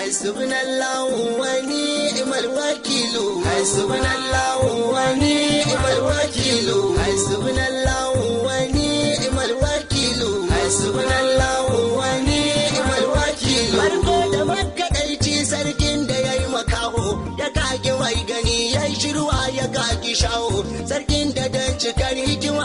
hasbunallahu wa ni'mal wakilu. Hasbunallahu wa ni'mal da makadaici sarkin da yayi makaho. Ya kage mai gani yayi shirwa ya kage shawo sarkin da dan cikar hikima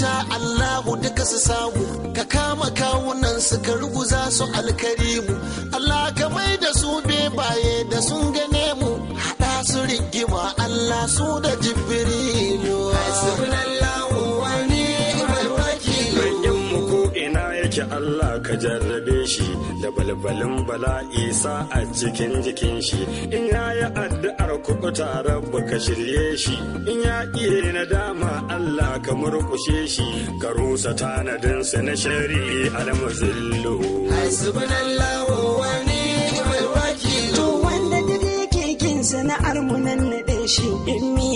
cuta Allahu duka su samu. Ka kama kawunan su ka ruguza su alkarimu. Allah ka mai da su bebaye da sun gane mu. Hada su rigima Allah su da jibrilu. Allah ka jarrabe shi da balbalin bala'i sa a cikin jikin shi. In ya yi addu'ar kuɓuta rabba ka shirye shi. In ya iya nadama Allah ka murkushe shi. Ka rusa tanadinsa na shari'i almuzillu. Hasbunallahu wa ni'mal To wanda duk yake kin sana'ar mu nan shi in mi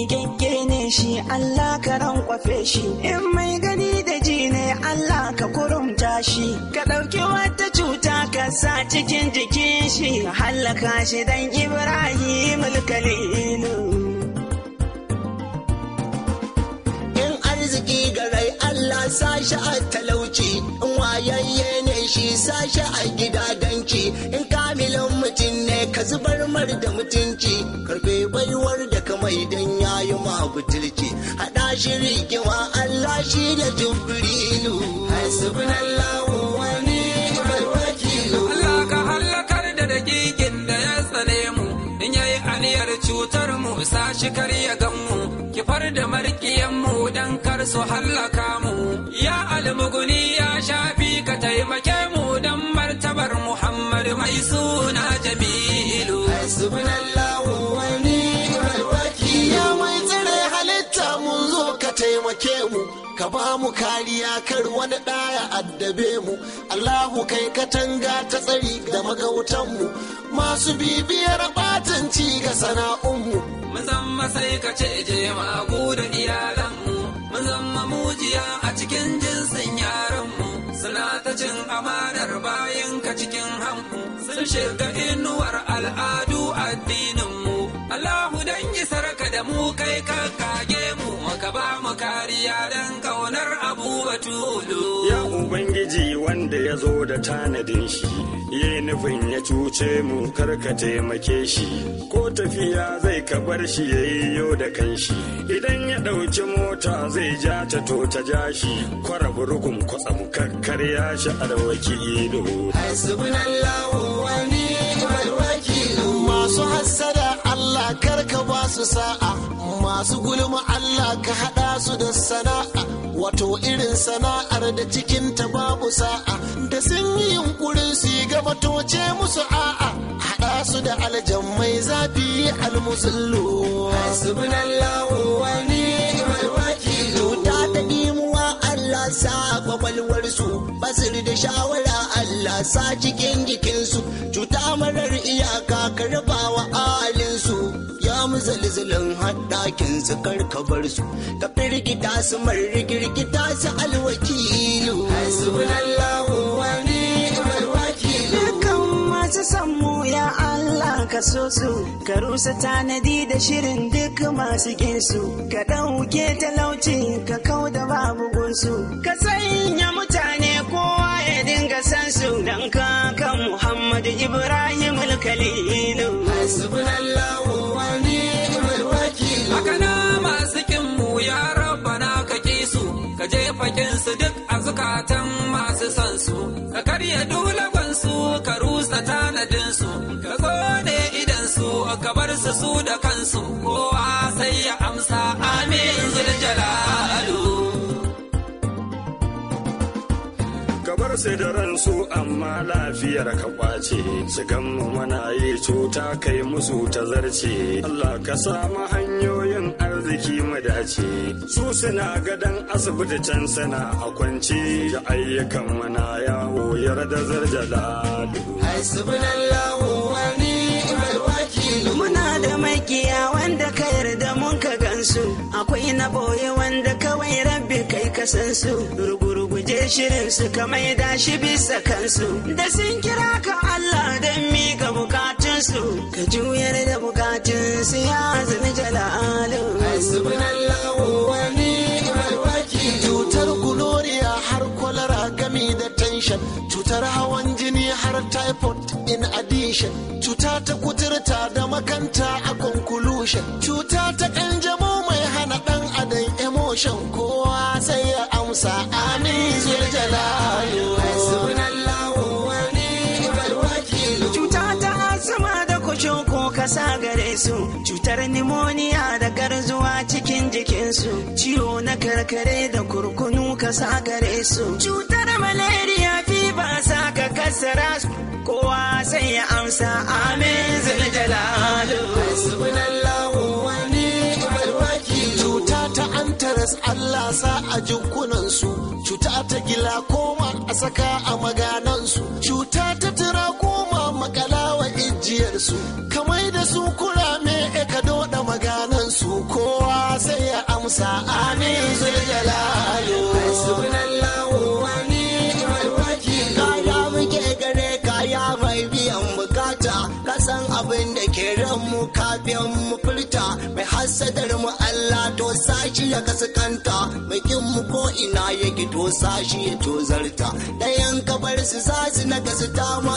ne shi Allah ka rankwafe shi. In mai gani Allah ka kurumta shi. Ka ɗauki wata cuta ka sa cikin jikin shi. Ka hallaka shi dan Ibrahim Kalilu. in arziki garai Allah sashi a talauci. In wayayye ne shi sashi a gidadanci in kamilin mutum ne ka zubar mar da mutunci. Karbe baiwar butulci hada shi rigima Allah shi da jibrilu. Hasbunallahu wa ni'mal wakilu. Allah ka hallakar da dakikin da ya tsane mu. In yayi aniyar cutar mu sa shi kar ya gan mu. Kifar da markiyan mu dan kar su hallaka mu. Ya almuguni ya shafi ka taimake mu dan martabar Muhammad mai suna Jamilu. Hasbunallahu mu kariya kar wani ɗaya addabe mu. Allahu kai katanga ta tsari da magautan mu. Masu bibiyar batanci ga sana'unmu mun zama sai ka ce je magu da iyalanmu mun zama mujiya a cikin jinsin yaranmu suna ta cin amanar bayan ka cikin hanmu sun shiga tanadin shi, yi nufin ya cuce mu kar ka taimake shi, ko tafiya zai ka bar shi ya yi yo da kanshi, idan ya ɗauki mota zai ja ta to ta ja shi, kwara burgun kwatsam kakkarya shi arwaki ido. Masu gulma Allah ka hada su da sana'a. Wato irin sana'ar da cikin ta babu sa'a da sun yi yunkurin su yi gaba toce musu a'a. Hada su da aljammai zafi almusullu hasbunallahu wa ni'mal wakil ta da dimuwa Allah sa kwakwalwarsu basir da shawara Allah sa cikin jikinsu. Cuta marar iyaka ka raba wa alinsu. Ya muzalzalin haddakin su karkabar su. Ka firgita su marigirgita su alwakilu. Hasbunallahu wa ni'mal masu ya Allah ka so su, ka rusa tanadi da shirin duk masu ginsu, ka ɗauke talauci ka kau da babu gunsu, ka sanya mutane kowa ya dinga san su. Don kakan Muhammadu Ibrahim Kalilu. hasbunallahu ka jefa su duk a zukatan masu son su ka karya dulagon su ka rusa tanadin su ka ƙone idan su ka bar su su da kansu. Kowa sai ya amsa amin zuljalalu kamar su da ransu amma lafiyar ka ƙwace. Shigan mu mana yi cuta kai musu ta zarce Allah ka samu hanyoyin arziki mu dace. Su suna gadan asibiti can sana a kwance. Da ayyukan mana yawo yarda zarjalalu hasbunallahu wa ni'mal wakil. Muna da makiya wanda ka yarda mun ka gansu, akwai na ɓoye wanda kawai rabbi kai ka san su, rugurguje shirin su ka maida shi bisa kansu, da sun kira ka Allah don miƙa bukatunsu, ka juyar da bukatunsu ya zama jalalu. Hasbunallahu wa cutar gunoriya har kwalara gami da tension. Cutar hawan jini har typhoid in addition. Cuta ta kuturta da makanta a conclusion. Cuta ta kanjamo mai hana dan adam emotion. Kowa sai ya amsa amin zul kasa gare su, cutar nimoniya da garzuwa cikin jikinsu, ciwo na karkare da kurkunu kasa gare su, cutar malaria fiba sa ka kasara su, kowa sai ya amsa amin zai jalalu. hasbunallahu wa ni'mal wakil. Cuta ta Allah sa a jikunansu. Cuta ta gila koma a saka a maganansu. Cuta ta tira koma makalawa ijiyarsu. Amsa amin zul jalalu hasbunallahu wa ni'mal wakil kaya muke gare kaya mai biyan buƙata. Kasan abin da ke ran mu kafin mu furta. Mai hasadar mu Allah to sashi ya kaskanta mai mu ko ina ya to sashi ya tozarta ɗayan kabar su sasu na gasu ta mu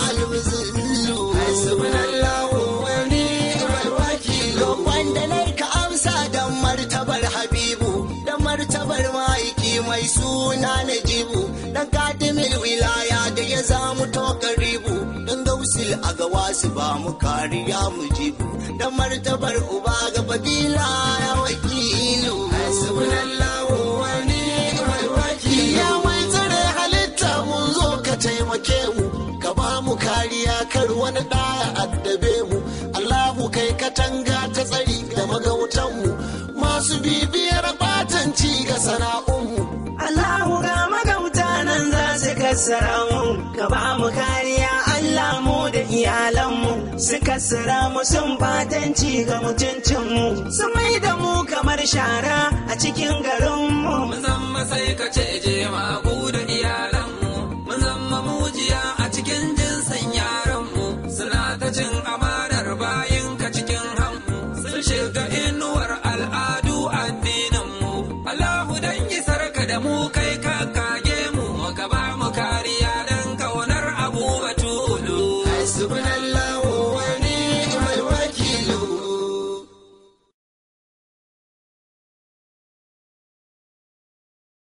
to karibu dan gausil a gawa su ba mu kariya mu jibu. Da martabar uba ga fadila ya wakilu. Hasbunallahu ya halitta mun zo ka taimake mu. Ka ba mu kariya kar wani ɗaya addabe mu. Allahu kai katanga ta tsari da magautan mu. Masu bibiyar batanci ga sana'unmu Allahu ga magauta nan za su kassara mu, ka ba mu kassara mu sun batanci ga mutuncinmu, su mai da mu kamar shara a cikin garinmu.